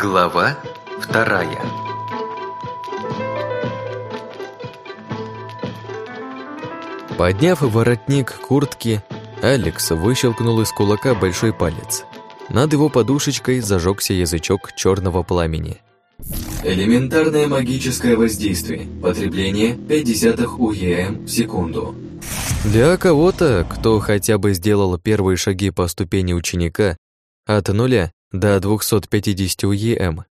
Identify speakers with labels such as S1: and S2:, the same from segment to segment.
S1: Глава вторая Подняв воротник куртки, Алекс выщелкнул из кулака большой палец. Над его подушечкой зажегся язычок черного пламени.
S2: Элементарное магическое воздействие. Потребление 50 УЕМ в секунду.
S1: Для кого-то, кто хотя бы сделал первые шаги по ступени ученика, от нуля до 250 УЕМ,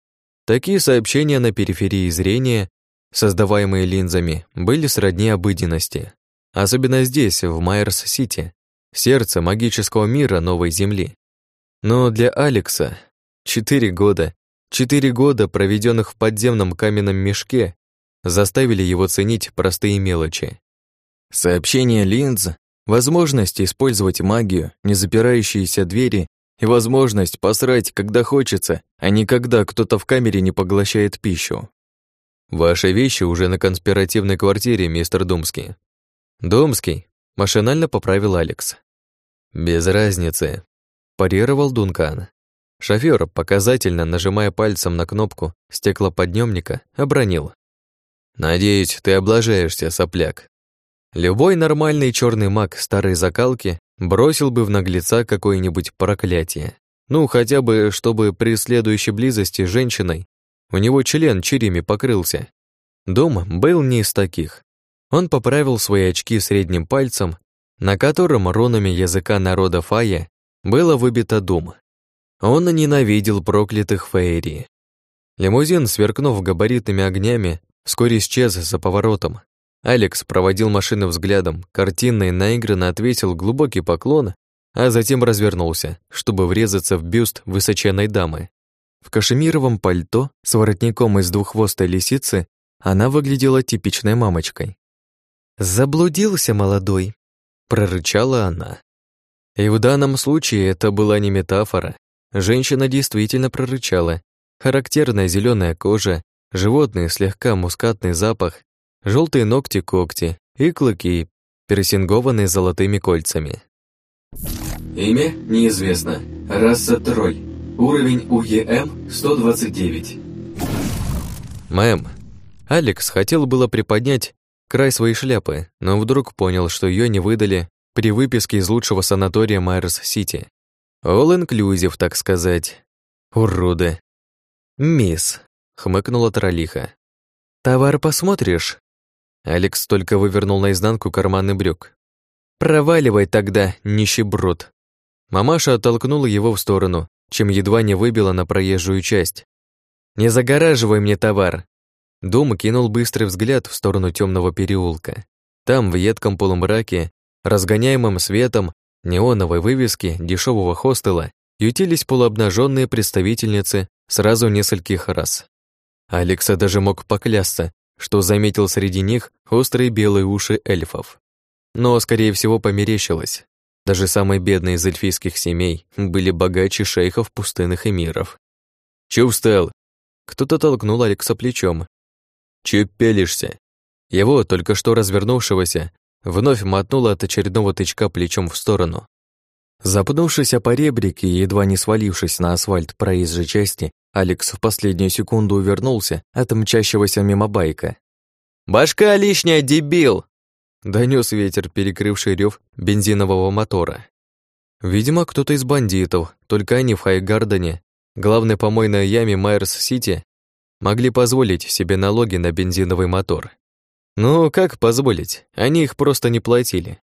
S1: такие сообщения на периферии зрения, создаваемые линзами, были сродни обыденности. Особенно здесь, в Майерс-Сити, сердце магического мира новой Земли. Но для Алекса четыре года, четыре года, проведенных в подземном каменном мешке, заставили его ценить простые мелочи. Сообщение линз, возможность использовать магию, не запирающиеся двери и возможность посрать, когда хочется, а не когда кто-то в камере не поглощает пищу. Ваши вещи уже на конспиративной квартире, мистер Думский. Думский, машинально поправил Алекс. Без разницы, парировал Дункан. Шофёр, показательно нажимая пальцем на кнопку стеклоподъемника, обронил. «Надеюсь, ты облажаешься, сопляк». Любой нормальный черный маг старой закалки бросил бы в наглеца какое-нибудь проклятие. Ну, хотя бы, чтобы при следующей близости с женщиной у него член череми покрылся. Дом был не из таких. Он поправил свои очки средним пальцем, на котором рунами языка народа Фая было выбито дум. Он ненавидел проклятых фейри. Лимузин, сверкнув габаритными огнями, вскоре исчез за поворотом, Алекс проводил машину взглядом, картинно и наигранно ответил глубокий поклон, а затем развернулся, чтобы врезаться в бюст высоченной дамы. В кашемировом пальто с воротником из двуххвостой лисицы она выглядела типичной мамочкой. «Заблудился, молодой», — прорычала она. И в данном случае это была не метафора. Женщина действительно прорычала. Характерная зеленая кожа, животный слегка мускатный запах желтые ногти-когти и клыки, пересингованные золотыми кольцами.
S2: Имя неизвестно. Раса Трой. Уровень УЕМ 129.
S1: Мэм. Алекс хотел было приподнять край своей шляпы, но вдруг понял, что ее не выдали при выписке из лучшего санатория Майерс-Сити. All-inclusive, так сказать. Уроды. «Мисс», — хмыкнула троллиха. «Товар посмотришь?» Алекс только вывернул наизнанку карманы брюк. «Проваливай тогда, нищеброд!» Мамаша оттолкнула его в сторону, чем едва не выбила на проезжую часть. «Не загораживай мне товар!» Дом кинул быстрый взгляд в сторону темного переулка. Там, в едком полумраке, разгоняемым светом, неоновой вывески дешевого хостела, ютились полуобнаженные представительницы сразу нескольких рас. Алекса даже мог поклясться, что заметил среди них острые белые уши эльфов. Но, скорее всего, померещилось. Даже самые бедные из эльфийских семей были богаче шейхов пустынных эмиров. «Чё встал?» Кто-то толкнул Алекса плечом. «Чё пелишься?» Его, только что развернувшегося, вновь мотнуло от очередного тычка плечом в сторону. Запнувшись о поребрик и едва не свалившись на асфальт проезжей части, Алекс в последнюю секунду увернулся от мчащегося мимо байка. «Башка лишняя, дебил!» Донёс ветер, перекрывший рев бензинового мотора. Видимо, кто-то из бандитов, только они в Хайгардене, главной помойной яме Майерс-Сити, могли позволить себе налоги на бензиновый мотор. Ну, как позволить? Они их просто не платили.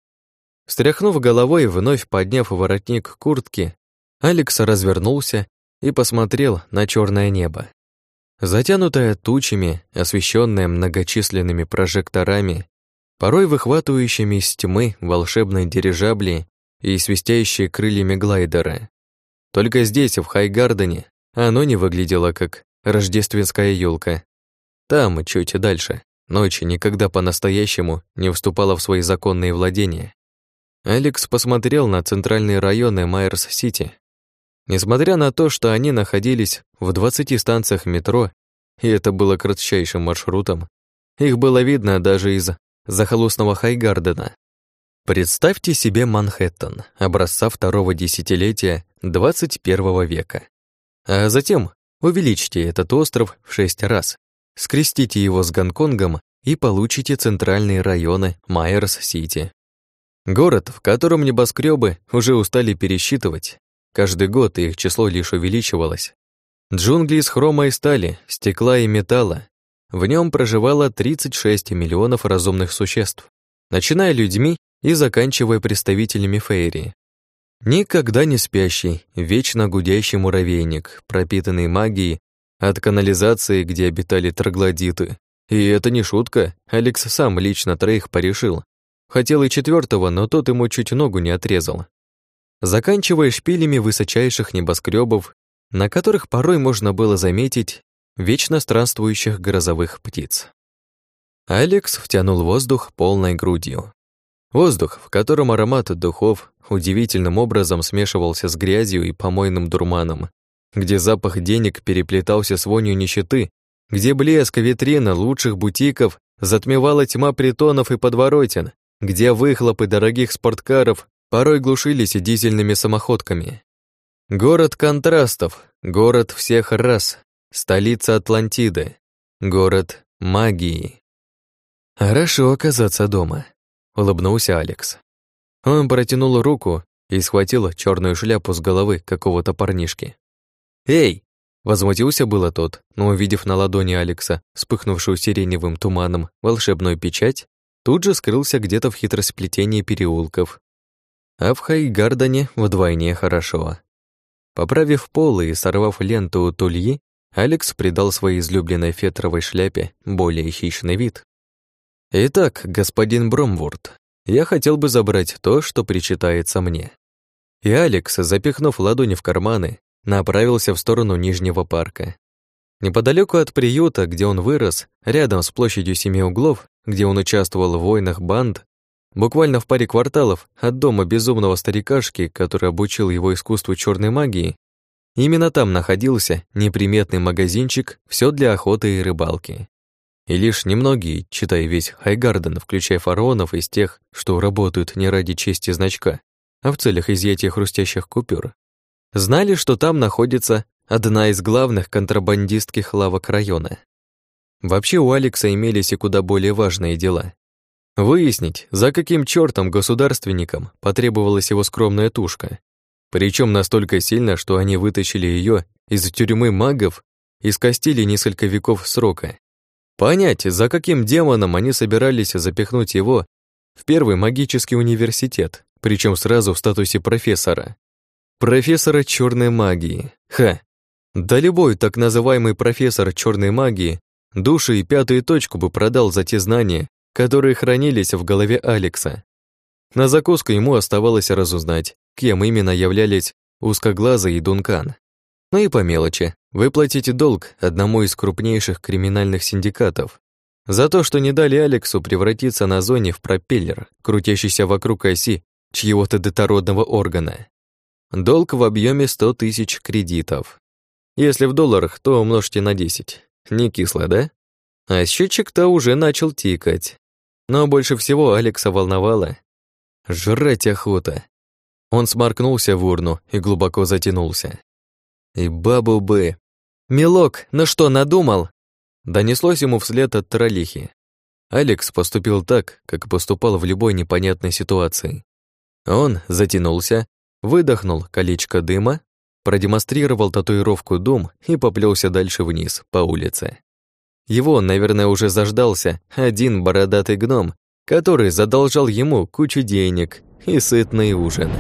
S1: Стряхнув головой, вновь подняв воротник куртки, Алекс развернулся и посмотрел на черное небо. Затянутое тучами, освещенное многочисленными прожекторами, порой выхватывающими из тьмы волшебные дирижабли и свистящие крыльями глайдера. Только здесь, в Хайгардене, оно не выглядело как рождественская елка. Там, чуть дальше, ночь никогда по-настоящему не вступала в свои законные владения. Алекс посмотрел на центральные районы Майерс-Сити, Несмотря на то, что они находились в 20 станциях метро, и это было кратчайшим маршрутом, их было видно даже из захолустного Хайгардена. Представьте себе Манхэттен, образца второго десятилетия 21 века. А затем Увеличьте этот остров в шесть раз, скрестите его с Гонконгом и получите центральные районы Майерс-Сити. Город, в котором небоскребы уже устали пересчитывать. Каждый год их число лишь увеличивалось. Джунгли из хрома и стали, стекла и металла. В нем проживало 36 миллионов разумных существ, начиная людьми и заканчивая представителями фейри. Никогда не спящий, вечно гудящий муравейник, пропитанный магией от канализации, где обитали троглодиты. И это не шутка, Алекс сам лично троих порешил. Хотел и четвертого, но тот ему чуть ногу не отрезал. Заканчивая шпилями высочайших небоскребов, на которых порой можно было заметить вечно странствующих грозовых птиц. Алекс втянул воздух полной грудью. Воздух, в котором аромат духов удивительным образом смешивался с грязью и помойным дурманом, где запах денег переплетался с вонью нищеты, где блеск витрина лучших бутиков затмевала тьма притонов и подворотен, где выхлопы дорогих спорткаров порой глушились дизельными самоходками. Город контрастов, город всех рас, столица Атлантиды, город магии. Хорошо оказаться дома улыбнулся Алекс. Он протянул руку и схватил черную шляпу с головы какого-то парнишки. «Эй!» Возмутился было тот, но, увидев на ладони Алекса, вспыхнувшую сиреневым туманом волшебную печать, тут же скрылся где-то в хитросплетении переулков. А в Хайгардене вдвойне хорошо. Поправив полы и сорвав ленту у тульи, Алекс придал своей излюбленной фетровой шляпе более хищный вид. Итак, господин Бромворд, я хотел бы забрать то, что причитается мне. И Алекс, запихнув ладони в карманы, направился в сторону Нижнего парка. Неподалеку от приюта, где он вырос, рядом с площадью Семи Углов, где он участвовал в войнах банд, буквально в паре кварталов от дома безумного старикашки, который обучил его искусству черной магии, именно там находился неприметный магазинчик «Все для охоты и рыбалки». И лишь немногие, читай весь Хайгарден, включая фараонов из тех, что работают не ради чести значка, а в целях изъятия хрустящих купюр, знали, что там находится одна из главных контрабандистских лавок района. Вообще у Алекса имелись и куда более важные дела. Выяснить, за каким чертом государственникам потребовалась его скромная тушка. Причем настолько сильно, что они вытащили ее из тюрьмы магов и скостили несколько веков срока. Понять, за каким демоном они собирались запихнуть его в первый магический университет, причем сразу в статусе профессора. Профессора черной магии. Ха! Да любой так называемый профессор черной магии души и пятую точку бы продал за те знания, которые хранились в голове Алекса. На закуску ему оставалось разузнать, кем именно являлись узкоглазый и Дункан. Ну и по мелочи, выплатите долг одному из крупнейших криминальных синдикатов за то, что не дали Алексу превратиться на зоне в пропеллер, крутящийся вокруг оси чьего-то детородного органа. Долг в объеме 100 тысяч кредитов. Если в долларах, то умножьте на 10. Не кисло, да? А счетчик-то уже начал тикать. Но больше всего Алекса волновало. Жрать охота. Он сморкнулся в урну и глубоко затянулся. И бабу бы. «Милок, ну что, надумал?» Донеслось ему вслед от троллихи. Алекс поступил так, как поступал в любой непонятной ситуации. Он затянулся, выдохнул колечко дыма, продемонстрировал татуировку дум и поплелся дальше вниз, по улице. Его, наверное, уже заждался один бородатый гном, который задолжал ему кучу денег и сытный ужин.